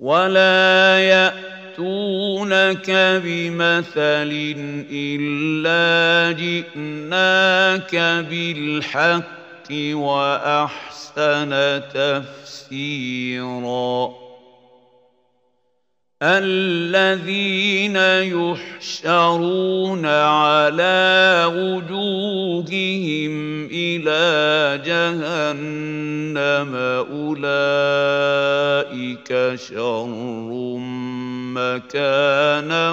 ولا ياتونك بمثل الا جئناك بالحق واحسن تفسيرا الذين يحشرون على وجوههم إلى جهنم أولئك شر مكانا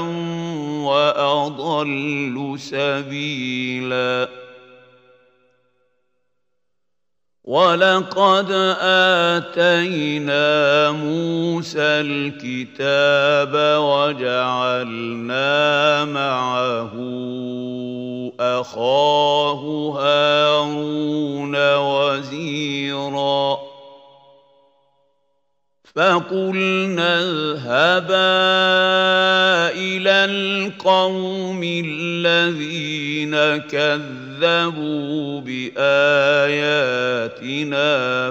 وأضل سبيلا. ولقد اتينا موسى الكتاب وجعلنا معه اخاه هارون وزيرا فقلنا اذهبا إلى القوم الذين كذبوا بآياتنا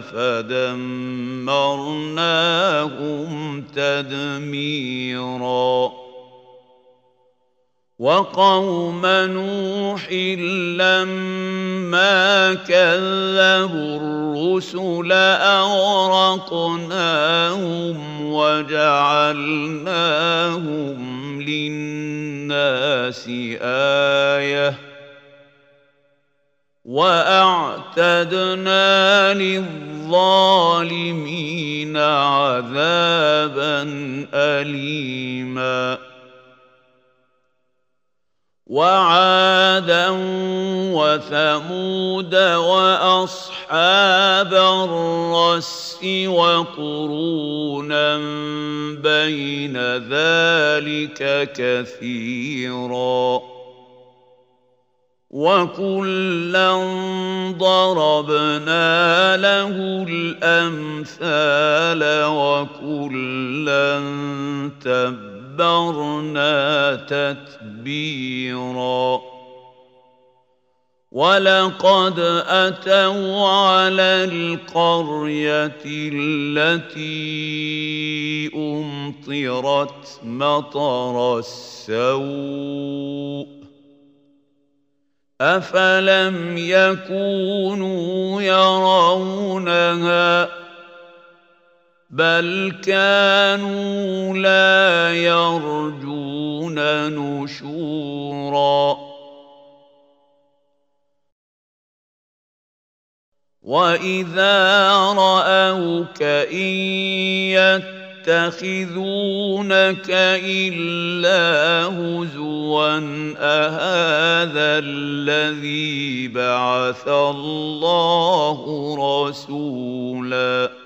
فدمرناهم تدميرا. وقوم نوح لما كذبوا الرسل أغرقناهم وجعلناهم للناس آية وأعتدنا للظالمين عذابا اليما وعادا وثمود وأصحاب الرس وقرونا بين ذلك كثيرا وكلا ضربنا له الأمثال وكلا تبعا تدبرنا تتبيرا. ولقد أتوا على القرية التي أمطرت مطر السوء. أفلم يكونوا يرونها؟ بل كانوا لا يرجون نشورا واذا راوك ان يتخذونك الا هزوا اهذا الذي بعث الله رسولا